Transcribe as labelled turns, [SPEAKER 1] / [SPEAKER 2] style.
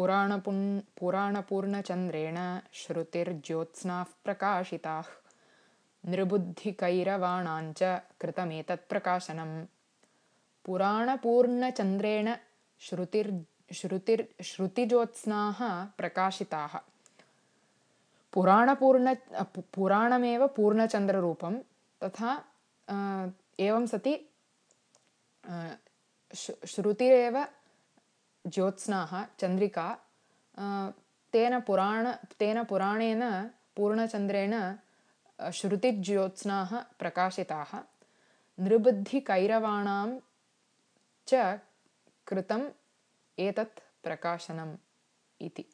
[SPEAKER 1] पुराणपुन् पुराणपूर्णचन्द्रेण श्रुतिर्ज्योत्स्नाः प्रकाशिताः। नृबुद्धिकैरवाणाञ्च कृतमेतत्प्रकाशनम् पुराणपूर्णचन्द्रेण श्रुतिर् श्रुतिर् श्रुतिज्योत्स्नाः प्रकाशिताः। पुराणपूर्ण पुराणमेव पूर्णचन्द्ररूपं तथा एवं सति श्रुतिरेव ज्योत्स्नाः चन्द्रिका तेन पुराण तेन पुराणेन पूर्णचन्द्रेण श्रुतिज्योत्स्नाः प्रकाशिताः। नृबुद्धिकैरवाणां च कृतम् एतत् प्रकाशनम् इति